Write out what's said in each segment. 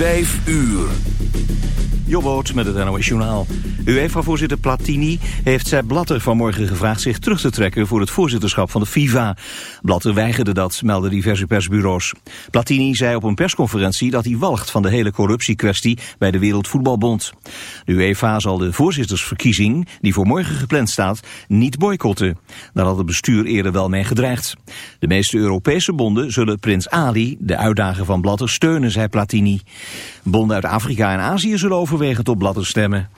5 uur. Jobboot met het NOS Journaal. UEFA-voorzitter Platini heeft Sepp Blatter vanmorgen gevraagd zich terug te trekken voor het voorzitterschap van de FIFA. Blatter weigerde dat, melden diverse persbureaus. Platini zei op een persconferentie dat hij walgt van de hele corruptiekwestie bij de Wereldvoetbalbond. De UEFA zal de voorzittersverkiezing, die voor morgen gepland staat, niet boycotten. Daar had het bestuur eerder wel mee gedreigd. De meeste Europese bonden zullen prins Ali, de uitdager van Blatter, steunen, zei Platini. Bonden uit Afrika en Azië zullen overwegend op Blatter stemmen.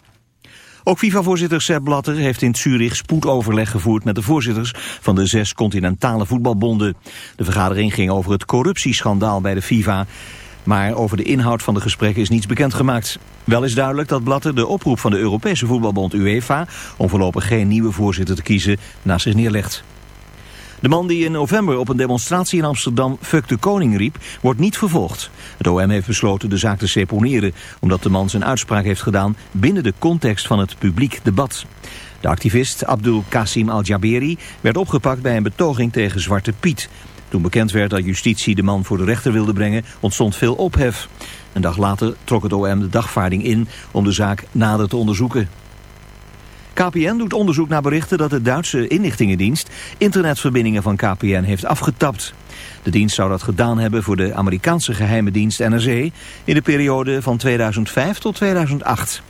Ook FIFA-voorzitter Sepp Blatter heeft in Zurich spoedoverleg gevoerd met de voorzitters van de zes continentale voetbalbonden. De vergadering ging over het corruptieschandaal bij de FIFA. Maar over de inhoud van de gesprekken is niets bekendgemaakt. Wel is duidelijk dat Blatter de oproep van de Europese voetbalbond UEFA... om voorlopig geen nieuwe voorzitter te kiezen naast zich neerlegt. De man die in november op een demonstratie in Amsterdam Fuck de Koning riep, wordt niet vervolgd. Het OM heeft besloten de zaak te seponeren, omdat de man zijn uitspraak heeft gedaan binnen de context van het publiek debat. De activist Abdul Qasim al-Jaberi werd opgepakt bij een betoging tegen Zwarte Piet. Toen bekend werd dat justitie de man voor de rechter wilde brengen, ontstond veel ophef. Een dag later trok het OM de dagvaarding in om de zaak nader te onderzoeken. KPN doet onderzoek naar berichten dat de Duitse inlichtingendienst internetverbindingen van KPN heeft afgetapt. De dienst zou dat gedaan hebben voor de Amerikaanse geheime dienst NRC in de periode van 2005 tot 2008.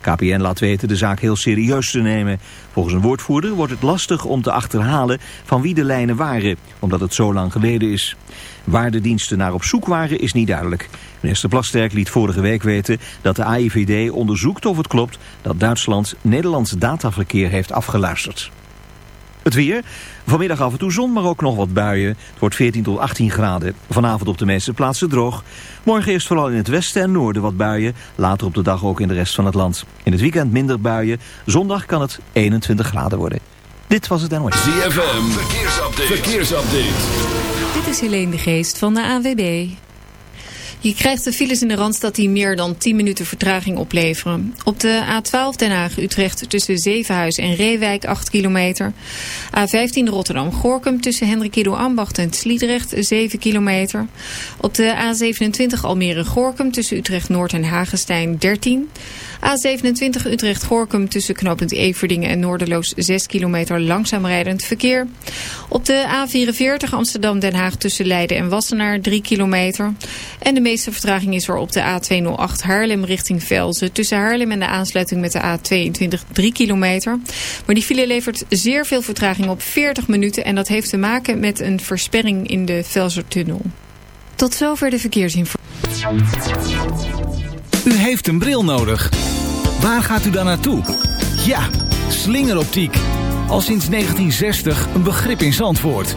KPN laat weten de zaak heel serieus te nemen. Volgens een woordvoerder wordt het lastig om te achterhalen van wie de lijnen waren, omdat het zo lang geleden is. Waar de diensten naar op zoek waren is niet duidelijk. Minister Plasterk liet vorige week weten dat de AIVD onderzoekt of het klopt dat Duitsland Nederlands dataverkeer heeft afgeluisterd. Het weer. Vanmiddag af en toe zon, maar ook nog wat buien. Het wordt 14 tot 18 graden. Vanavond op de meeste plaatsen droog. Morgen eerst vooral in het westen en noorden wat buien. Later op de dag ook in de rest van het land. In het weekend minder buien. Zondag kan het 21 graden worden. Dit was het NOS. ZFM. Verkeersupdate. Verkeersupdate. Dit is Helene de Geest van de AWB. Je krijgt de files in de Randstad die meer dan 10 minuten vertraging opleveren. Op de A12 Den Haag-Utrecht tussen Zevenhuis en Reewijk 8 kilometer. A15 Rotterdam-Gorkum tussen Hendrikido Ambacht en Sliedrecht 7 kilometer. Op de A27 Almere-Gorkum tussen Utrecht-Noord en Hagestein 13 A27 Utrecht-Gorkum tussen knooppunt Everdingen en Noorderloos 6 kilometer langzaam rijdend verkeer. Op de A44 Amsterdam-Den Haag tussen Leiden en Wassenaar 3 kilometer. En de meeste vertraging is er op de A208 Haarlem richting Velzen. Tussen Haarlem en de aansluiting met de A22 3 kilometer. Maar die file levert zeer veel vertraging op 40 minuten. En dat heeft te maken met een versperring in de Velzertunnel. Tot zover de verkeersinformatie. U heeft een bril nodig. Waar gaat u dan naartoe? Ja, slingeroptiek. Al sinds 1960 een begrip in Zandvoort.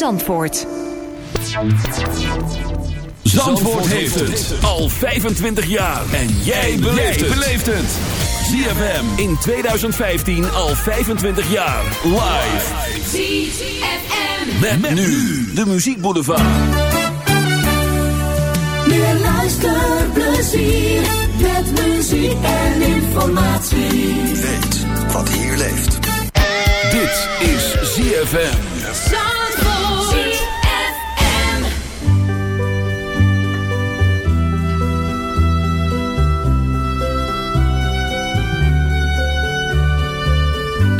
Zandvoort. Zandvoort heeft het al 25 jaar. En jij beleeft het. ZFM in 2015 al 25 jaar. Live. ZFM. Met, nu de Muziek Boulevard. Meer luisterplezier. Met muziek en informatie. Weet wat hier leeft. Dit is ZFM. Zandvoort. ZFM.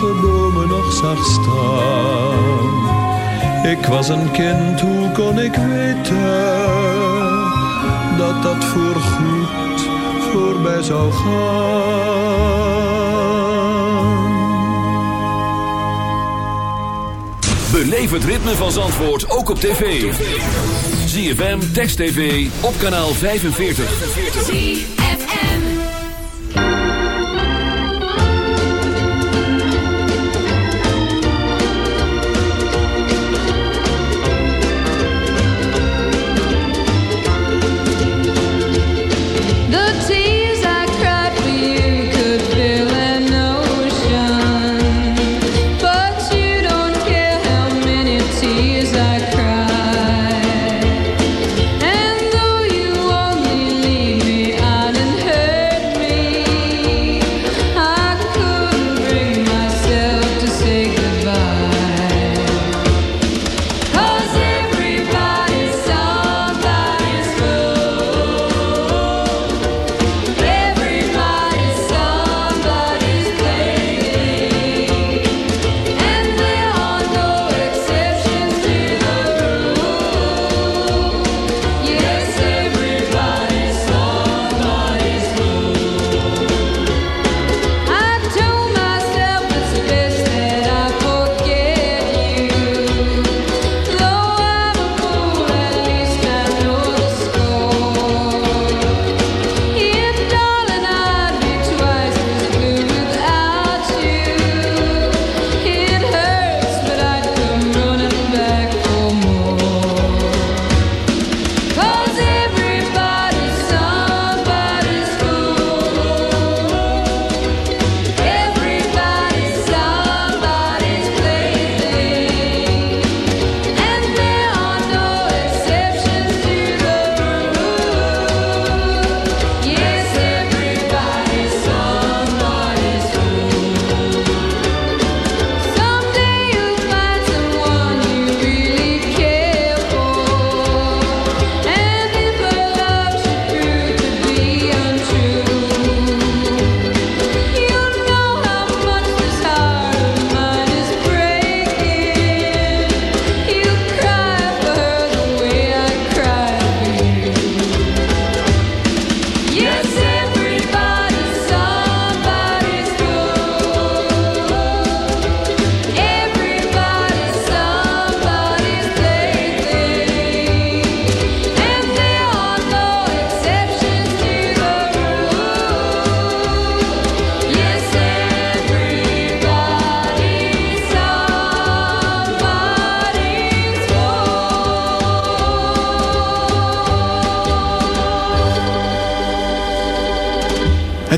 bomen nog zag. Ik was een kind, hoe kon ik weten dat dat voorgoed voorbij zou gaan? Beleef het ritme van Zandvoort ook op tv. ZFM, Text TV, op kanaal 45.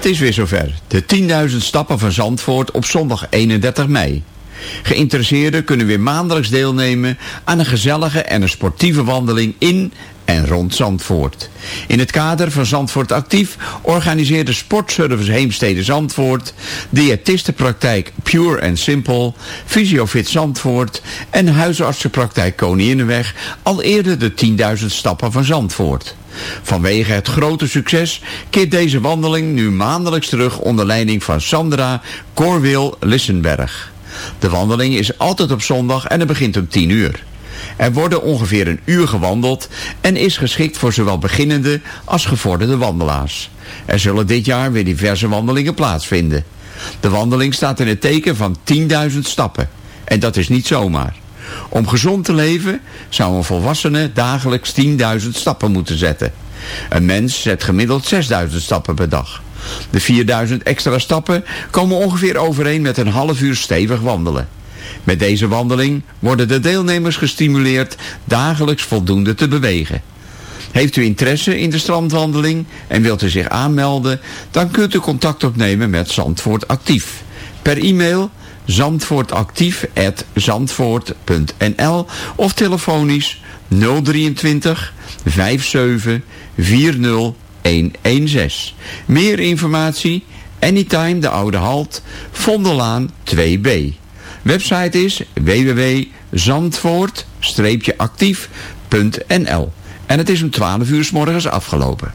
Het is weer zover. De 10.000 stappen van Zandvoort op zondag 31 mei. Geïnteresseerden kunnen weer maandelijks deelnemen aan een gezellige en een sportieve wandeling in en rond Zandvoort. In het kader van Zandvoort Actief organiseerde Sportservice Heemstede Zandvoort, diëtistenpraktijk Pure and Simple, Fysiofit Zandvoort en huisartsenpraktijk Koninginnenweg al eerder de 10.000 stappen van Zandvoort. Vanwege het grote succes keert deze wandeling nu maandelijks terug onder leiding van Sandra Corwil Lissenberg. De wandeling is altijd op zondag en het begint om 10 uur. Er worden ongeveer een uur gewandeld en is geschikt voor zowel beginnende als gevorderde wandelaars. Er zullen dit jaar weer diverse wandelingen plaatsvinden. De wandeling staat in het teken van 10.000 stappen. En dat is niet zomaar. Om gezond te leven zou een volwassene dagelijks 10.000 stappen moeten zetten. Een mens zet gemiddeld 6.000 stappen per dag. De 4000 extra stappen komen ongeveer overeen met een half uur stevig wandelen. Met deze wandeling worden de deelnemers gestimuleerd dagelijks voldoende te bewegen. Heeft u interesse in de strandwandeling en wilt u zich aanmelden, dan kunt u contact opnemen met Zandvoort Actief. Per e-mail zandvoortactief.zandvoort.nl of telefonisch 023 57 40 116. Meer informatie, Anytime de Oude Halt, Vondelaan 2B. Website is www.zandvoort-actief.nl En het is om 12 uur s morgens afgelopen.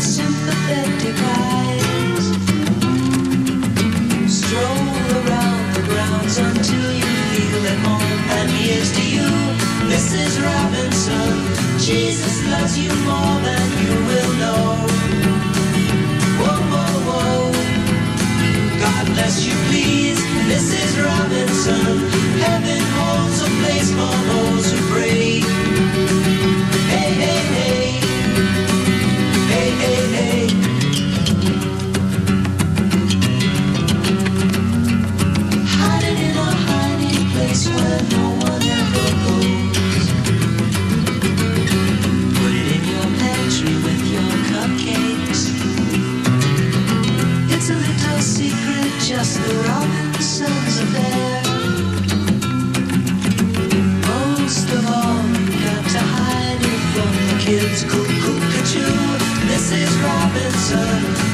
sympathetic eyes. Stroll around the grounds until you feel at home. And here's to you, Mrs. Robinson. Jesus loves you more than you will know. Whoa, whoa, whoa. God bless you, please, Mrs. Robinson.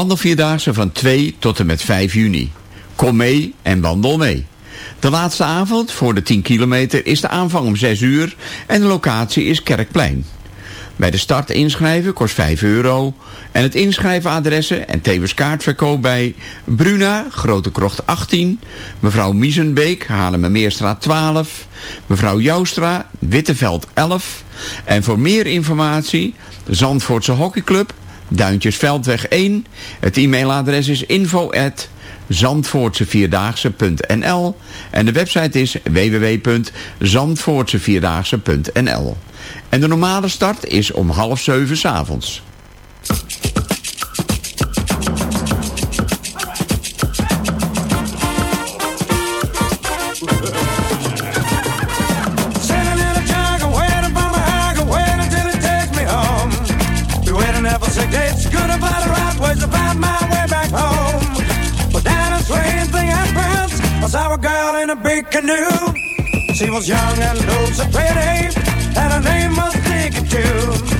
wandelvierdaagse van 2 tot en met 5 juni. Kom mee en wandel mee. De laatste avond voor de 10 kilometer is de aanvang om 6 uur en de locatie is Kerkplein. Bij de start inschrijven kost 5 euro en het inschrijfadressen en tevens kaartverkoop bij Bruna, Grote Krocht 18, mevrouw Miezenbeek, Meerstraat 12, mevrouw Joustra, Witteveld 11 en voor meer informatie de Zandvoortse Hockeyclub, Duintjesveldweg 1. Het e-mailadres is info@zandvoortsevierdaagse.nl en de website is www.zandvoortsevierdaagse.nl. En de normale start is om half zeven s'avonds. avonds. canoe. She was young and loads so pretty, and her name was Nicotine.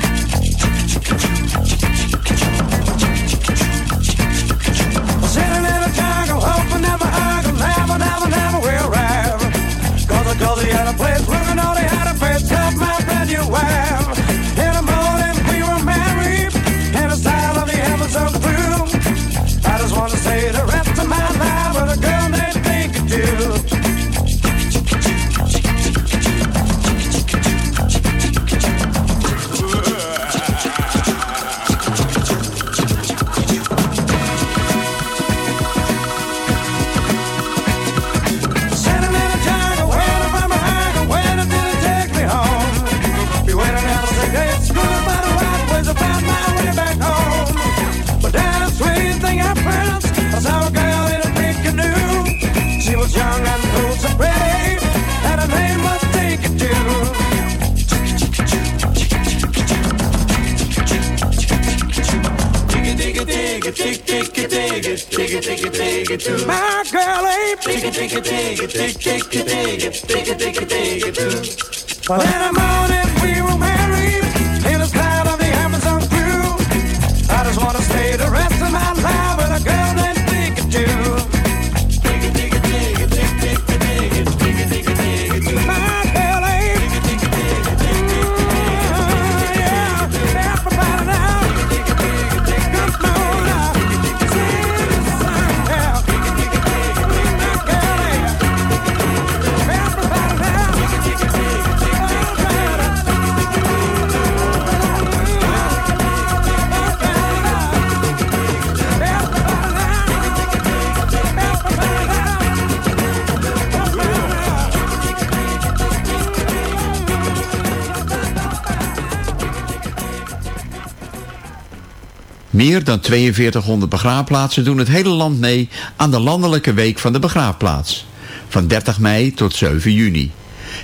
Meer dan 4200 begraafplaatsen doen het hele land mee aan de landelijke week van de begraafplaats. Van 30 mei tot 7 juni.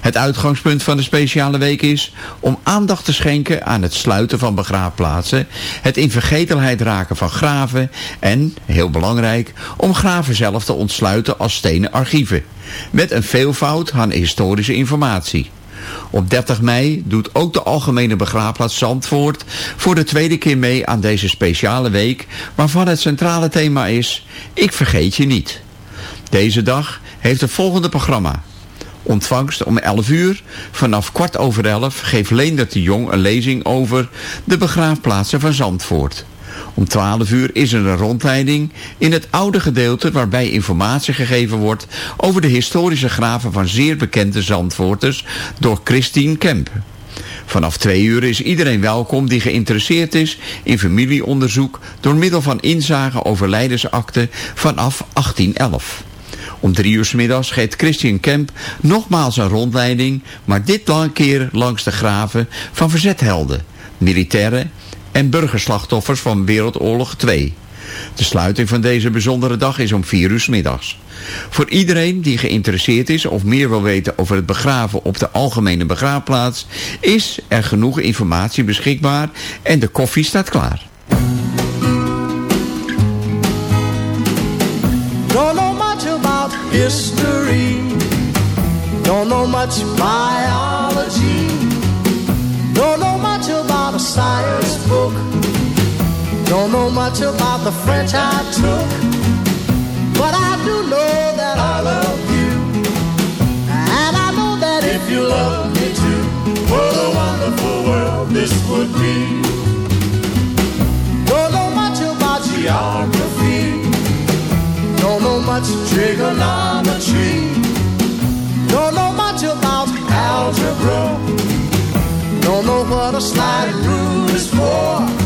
Het uitgangspunt van de speciale week is om aandacht te schenken aan het sluiten van begraafplaatsen, het in vergetelheid raken van graven en, heel belangrijk, om graven zelf te ontsluiten als stenen archieven. Met een veelvoud aan historische informatie. Op 30 mei doet ook de Algemene Begraafplaats Zandvoort voor de tweede keer mee aan deze speciale week, waarvan het centrale thema is Ik vergeet je niet. Deze dag heeft het volgende programma. Ontvangst om 11 uur. Vanaf kwart over 11 geeft Leendert de Jong een lezing over de begraafplaatsen van Zandvoort. Om 12 uur is er een rondleiding in het oude gedeelte waarbij informatie gegeven wordt over de historische graven van zeer bekende Zandvoorters door Christine Kemp. Vanaf twee uur is iedereen welkom die geïnteresseerd is in familieonderzoek door middel van inzage over leidersakten vanaf 1811. Om drie uur 's middags geeft Christian Kemp nogmaals een rondleiding, maar dit lang keer langs de graven van verzethelden, militairen en burgerslachtoffers van Wereldoorlog 2. De sluiting van deze bijzondere dag is om 4 uur middags. Voor iedereen die geïnteresseerd is of meer wil weten over het begraven op de algemene begraafplaats, is er genoeg informatie beschikbaar en de koffie staat klaar. Much about much much about a. Don't know much about the French I took. But I do know that I love you. And I know that if you love me too, what a wonderful world this would be. Don't know much about geography. Don't know much trigonometry. Don't know much about algebra. Don't know what a slide rule is for.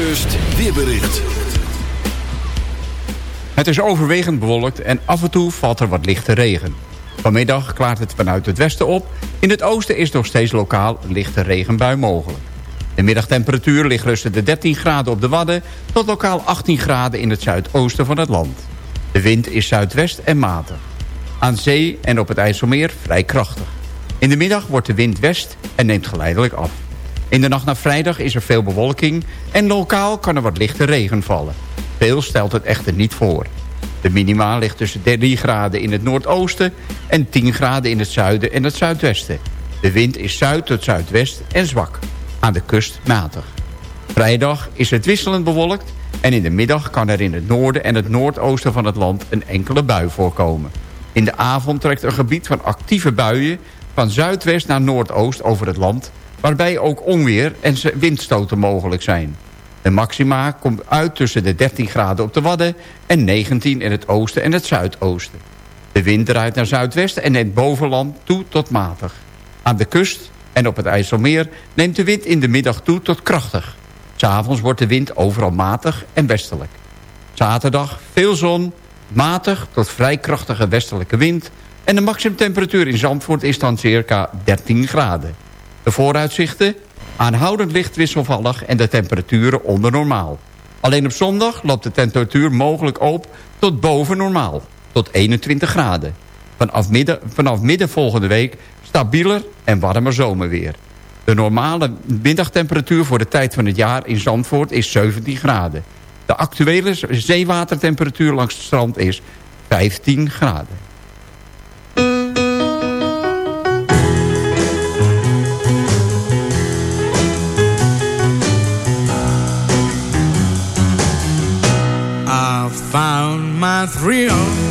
Weerbericht. Het is overwegend bewolkt en af en toe valt er wat lichte regen. Vanmiddag klaart het vanuit het westen op. In het oosten is nog steeds lokaal lichte regenbui mogelijk. De middagtemperatuur ligt tussen de 13 graden op de Wadden... tot lokaal 18 graden in het zuidoosten van het land. De wind is zuidwest en matig. Aan zee en op het IJsselmeer vrij krachtig. In de middag wordt de wind west en neemt geleidelijk af. In de nacht naar vrijdag is er veel bewolking... en lokaal kan er wat lichte regen vallen. Veel stelt het echter niet voor. De minima ligt tussen 3 graden in het noordoosten... en 10 graden in het zuiden en het zuidwesten. De wind is zuid tot zuidwest en zwak. Aan de kust matig. Vrijdag is het wisselend bewolkt... en in de middag kan er in het noorden en het noordoosten van het land... een enkele bui voorkomen. In de avond trekt een gebied van actieve buien... van zuidwest naar noordoost over het land... waarbij ook onweer en windstoten mogelijk zijn. De maxima komt uit tussen de 13 graden op de Wadden... en 19 in het oosten en het zuidoosten. De wind draait naar zuidwest en neemt bovenland toe tot matig. Aan de kust en op het IJsselmeer neemt de wind in de middag toe tot krachtig. S'avonds wordt de wind overal matig en westelijk. Zaterdag veel zon, matig tot vrij krachtige westelijke wind... en de maximumtemperatuur in Zandvoort is dan circa 13 graden. De vooruitzichten aanhoudend licht wisselvallig en de temperaturen onder normaal. Alleen op zondag loopt de temperatuur mogelijk op tot boven normaal, tot 21 graden. Vanaf midden, vanaf midden volgende week stabieler en warmer zomerweer. De normale middagtemperatuur voor de tijd van het jaar in Zandvoort is 17 graden. De actuele zeewatertemperatuur langs het strand is 15 graden. Found my thrill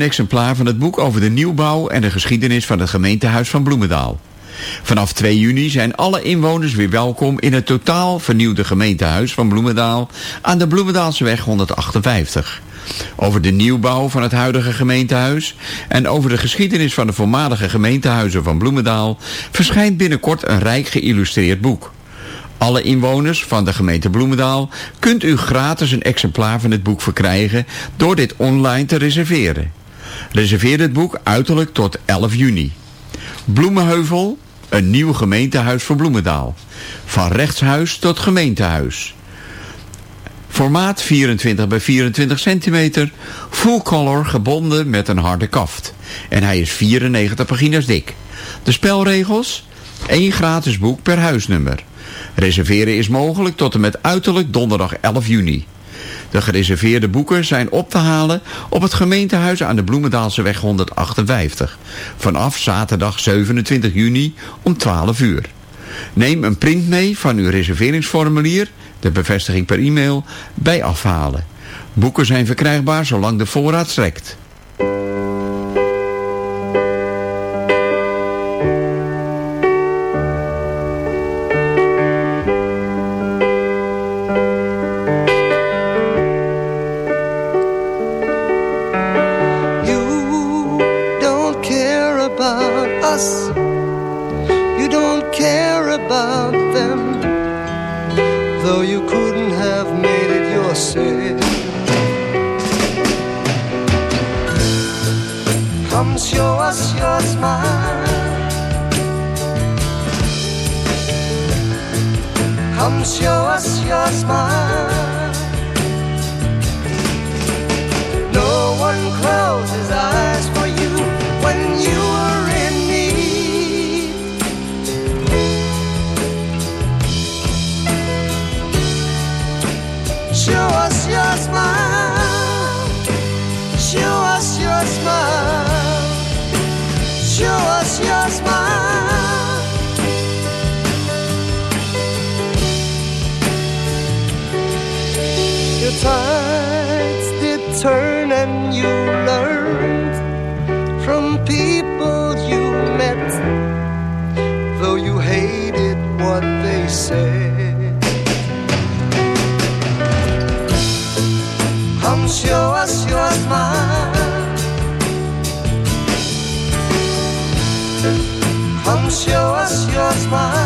een exemplaar van het boek over de nieuwbouw en de geschiedenis van het gemeentehuis van Bloemendaal. Vanaf 2 juni zijn alle inwoners weer welkom in het totaal vernieuwde gemeentehuis van Bloemendaal aan de Bloemendaalseweg 158. Over de nieuwbouw van het huidige gemeentehuis en over de geschiedenis van de voormalige gemeentehuizen van Bloemendaal verschijnt binnenkort een rijk geïllustreerd boek. Alle inwoners van de gemeente Bloemendaal kunt u gratis een exemplaar van het boek verkrijgen door dit online te reserveren. Reserveer het boek uiterlijk tot 11 juni. Bloemenheuvel, een nieuw gemeentehuis voor Bloemendaal. Van rechtshuis tot gemeentehuis. Formaat 24 bij 24 centimeter, full color gebonden met een harde kaft. En hij is 94 pagina's dik. De spelregels? 1 gratis boek per huisnummer. Reserveren is mogelijk tot en met uiterlijk donderdag 11 juni. De gereserveerde boeken zijn op te halen op het gemeentehuis aan de Bloemendaalseweg 158. Vanaf zaterdag 27 juni om 12 uur. Neem een print mee van uw reserveringsformulier, de bevestiging per e-mail, bij afhalen. Boeken zijn verkrijgbaar zolang de voorraad strekt. turn and you learned from people you met, though you hated what they said. I'm sure as you Come show us yours, sure.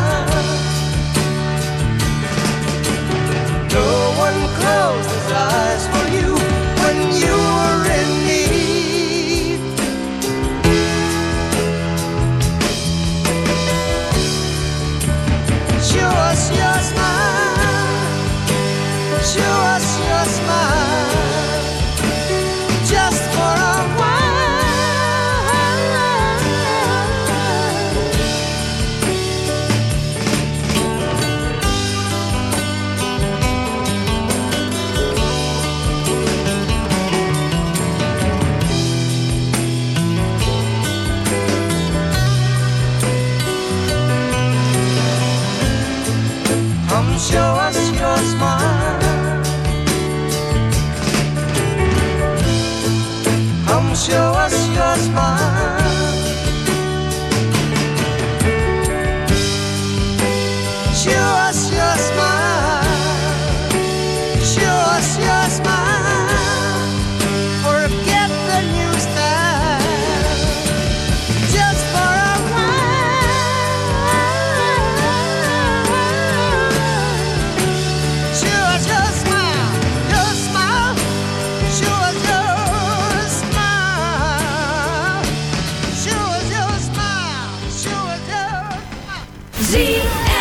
Zie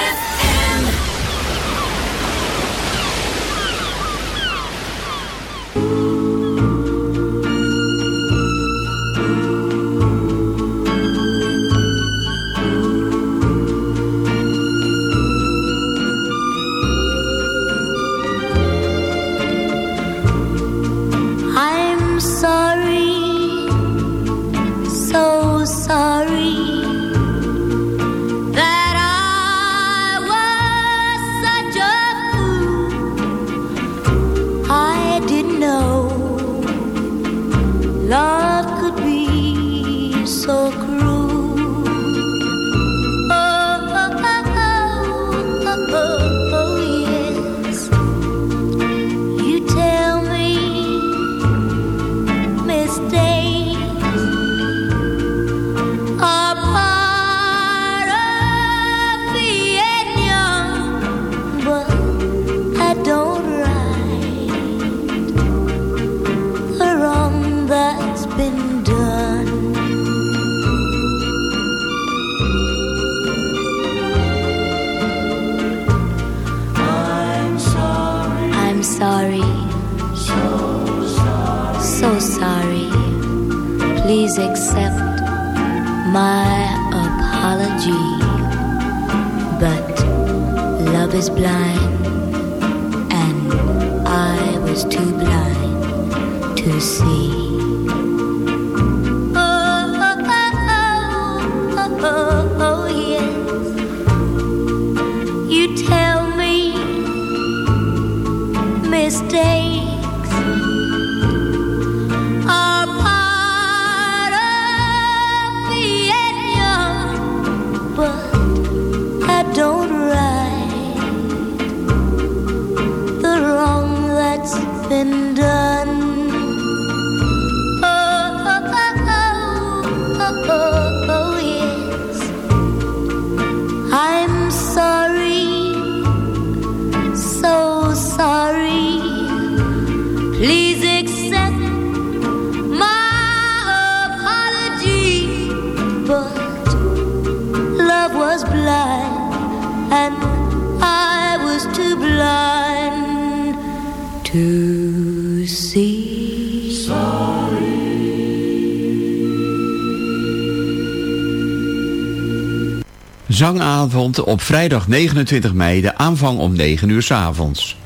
op vrijdag 29 mei de aanvang om 9 uur s avonds.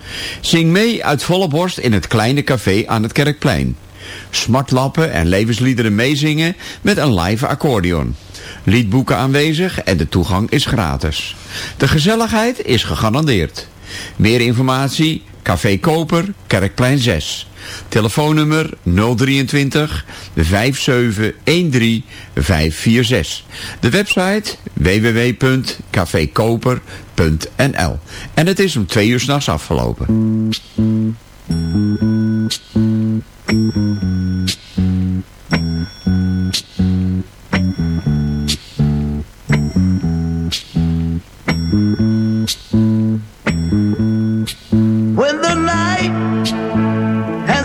Zing mee uit volle borst in het kleine café aan het Kerkplein. Smartlappen en levensliederen meezingen met een live accordeon. Liedboeken aanwezig en de toegang is gratis. De gezelligheid is gegarandeerd. Meer informatie, Café Koper, Kerkplein 6. Telefoonnummer 023 5713 546. De website www.cafekoper.nl. En het is om twee uur s'nachts afgelopen.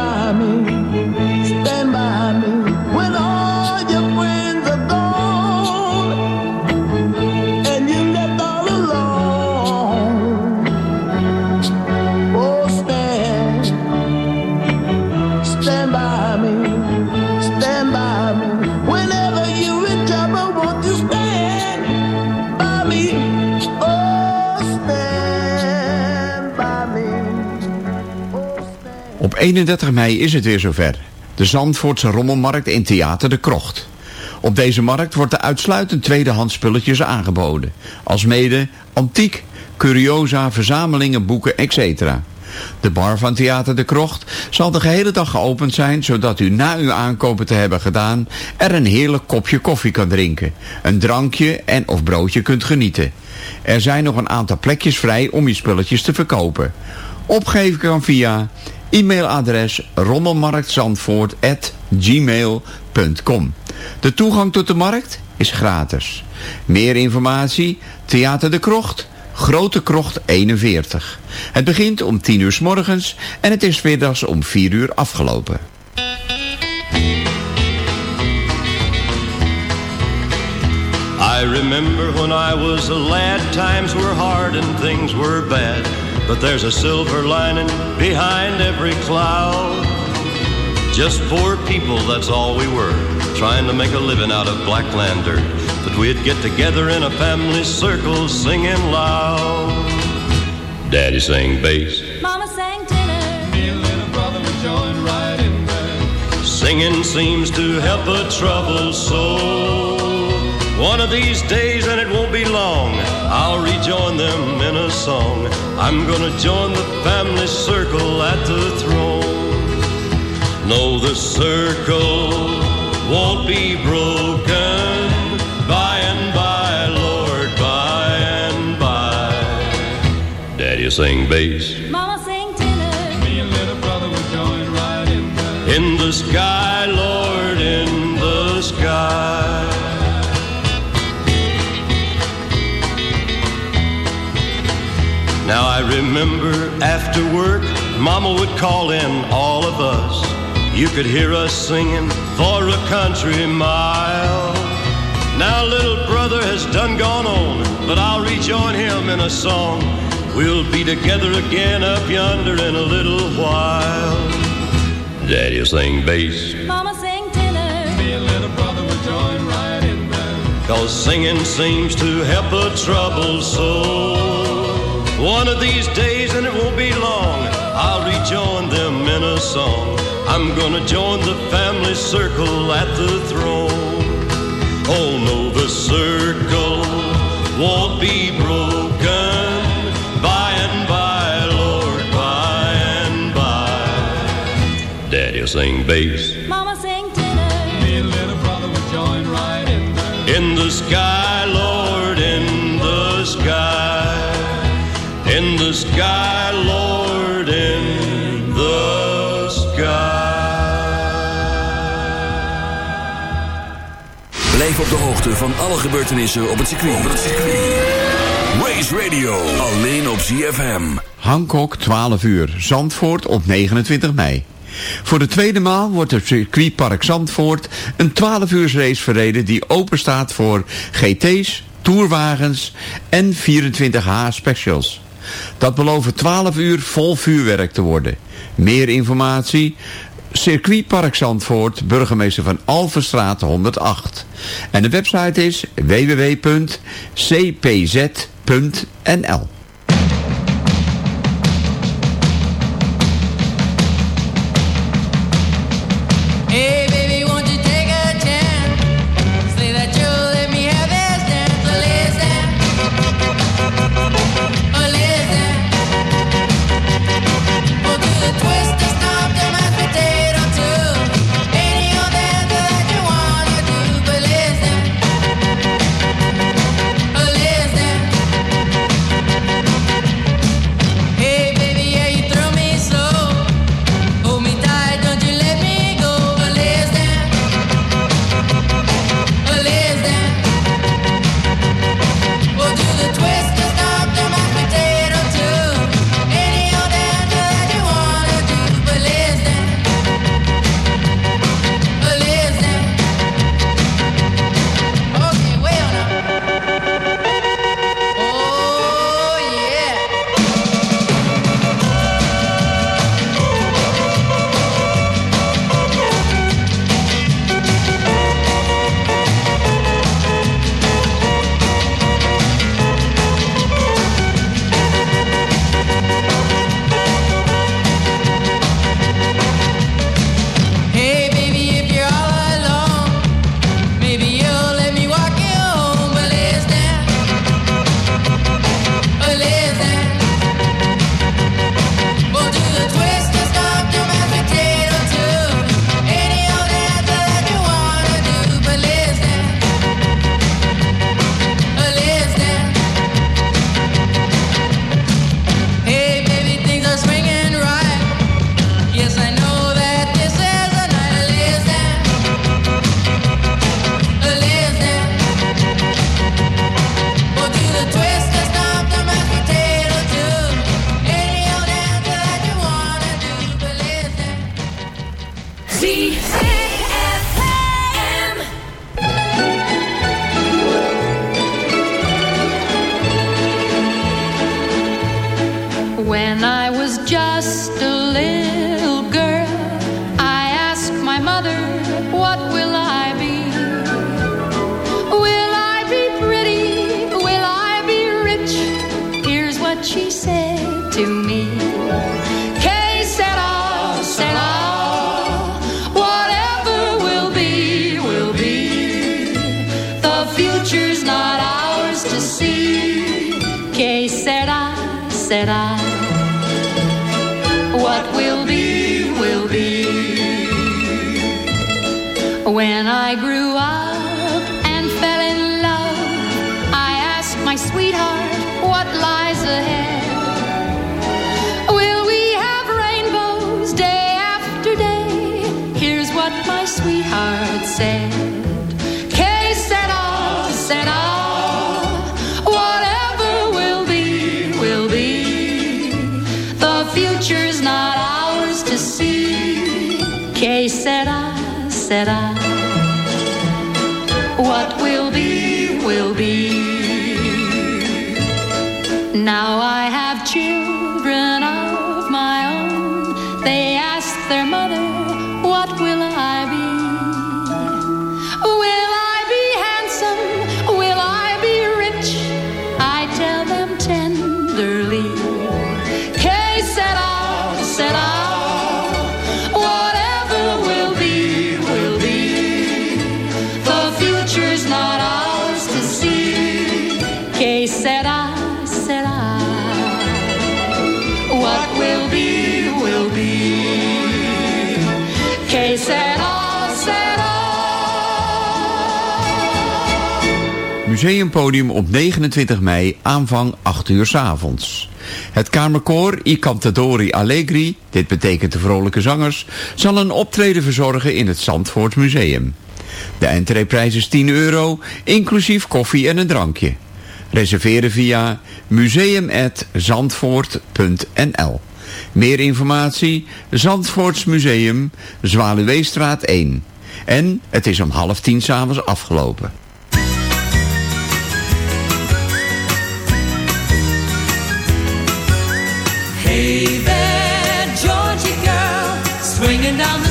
by me. 31 mei is het weer zover. De Zandvoortse Rommelmarkt in Theater de Krocht. Op deze markt wordt er uitsluitend tweedehands spulletjes aangeboden. Als mede, antiek, curiosa, verzamelingen, boeken, etc. De bar van Theater de Krocht zal de gehele dag geopend zijn... zodat u na uw aankopen te hebben gedaan... er een heerlijk kopje koffie kan drinken. Een drankje en of broodje kunt genieten. Er zijn nog een aantal plekjes vrij om je spulletjes te verkopen. Opgeven kan via e-mailadres rommelmarktzandvoort.gmail.com De toegang tot de markt is gratis. Meer informatie, Theater de Krocht, Grote Krocht 41. Het begint om 10 uur s morgens en het is middags om 4 uur afgelopen. I remember when I was a lad, times were hard and things were bad. But there's a silver lining behind every cloud. Just poor people, that's all we were, trying to make a living out of blackland dirt. But we'd get together in a family circle singing loud. Daddy sang bass, Mama sang tenor. Me and little brother would join right in there. Singing seems to help a troubled soul. One of these days, and it won't be long, I'll them in a song. I'm gonna join the family circle at the throne. No, the circle won't be broken by and by, Lord, by and by. Daddy sing bass Mama sang tenor. Me and little brother would join right in there. in the sky, Now I remember after work, Mama would call in all of us. You could hear us singing for a country mile. Now little brother has done gone on, but I'll rejoin him in a song. We'll be together again up yonder in a little while. Daddy'll sing bass, Mama sang tenor. Me and little brother would join right in there. cause singing seems to help a troubled soul. One of these days, and it won't be long, I'll rejoin them in a song. I'm gonna join the family circle at the throne. Oh no, the circle won't be broken by and by, Lord, by and by. Daddy'll sing bass Mama sang tenor. Me and little brother would join right in there. in the sky, sky, Lord, in the sky. Blijf op de hoogte van alle gebeurtenissen op het circuit. Race Radio, alleen op ZFM. Hancock 12 uur, Zandvoort op 29 mei. Voor de tweede maal wordt op circuitpark Zandvoort een 12 uur race verreden die open staat voor GT's, tourwagens en 24H specials. Dat beloven 12 uur vol vuurwerk te worden. Meer informatie? Circuitpark Zandvoort, burgemeester van Alvenstraat 108. En de website is www.cpz.nl Che sarà, sarà. What will be, will be. Museumpodium op 29 mei aanvang 8 uur s avonds. Het Kamerkoor I Cantadori Allegri, dit betekent de vrolijke zangers, zal een optreden verzorgen in het Zandvoort Museum. De entreeprijs is 10 euro, inclusief koffie en een drankje. Reserveren via museum.zandvoort.nl Meer informatie, Zandvoortsmuseum, Zwaluweestraat 1. En het is om half tien s'avonds afgelopen. swinging down the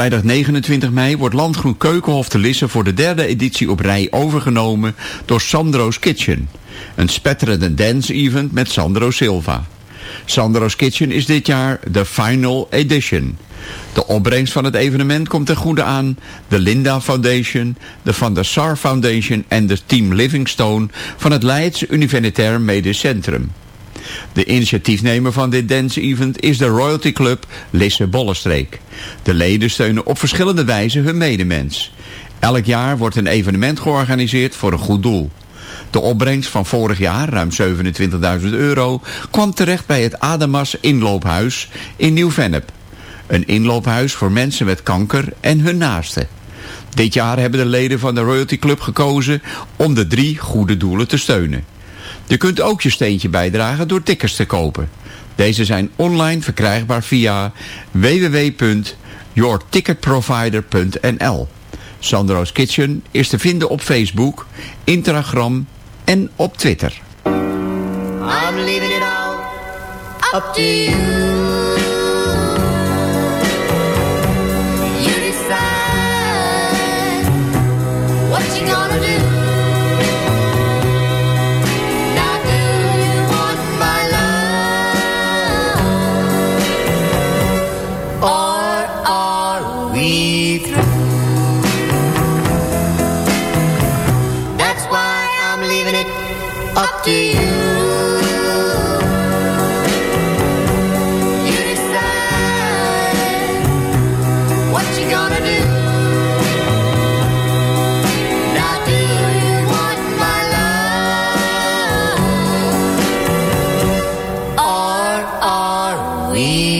Vrijdag 29 mei wordt Landgroen Keukenhof te Lisse voor de derde editie op rij overgenomen door Sandro's Kitchen. Een spetterende dance-event met Sandro Silva. Sandro's Kitchen is dit jaar de final edition. De opbrengst van het evenement komt ten goede aan de Linda Foundation, de Van der Sar Foundation en de Team Livingstone van het Leids Universitair Medisch Centrum. De initiatiefnemer van dit dance-event is de Royalty Club Lisse Bollenstreek. De leden steunen op verschillende wijzen hun medemens. Elk jaar wordt een evenement georganiseerd voor een goed doel. De opbrengst van vorig jaar, ruim 27.000 euro, kwam terecht bij het Adamas Inloophuis in Nieuw-Vennep. Een inloophuis voor mensen met kanker en hun naasten. Dit jaar hebben de leden van de Royalty Club gekozen om de drie goede doelen te steunen. Je kunt ook je steentje bijdragen door tickets te kopen. Deze zijn online verkrijgbaar via www.yourticketprovider.nl Sandro's Kitchen is te vinden op Facebook, Instagram en op Twitter. I'm it up to. You we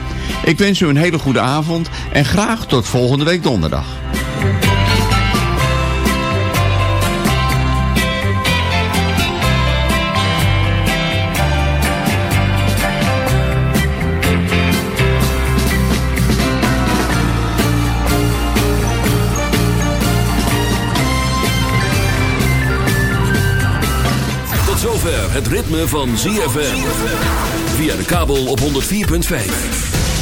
Ik wens u een hele goede avond en graag tot volgende week donderdag. Tot zover het ritme van ZFM. Via de kabel op 104.5.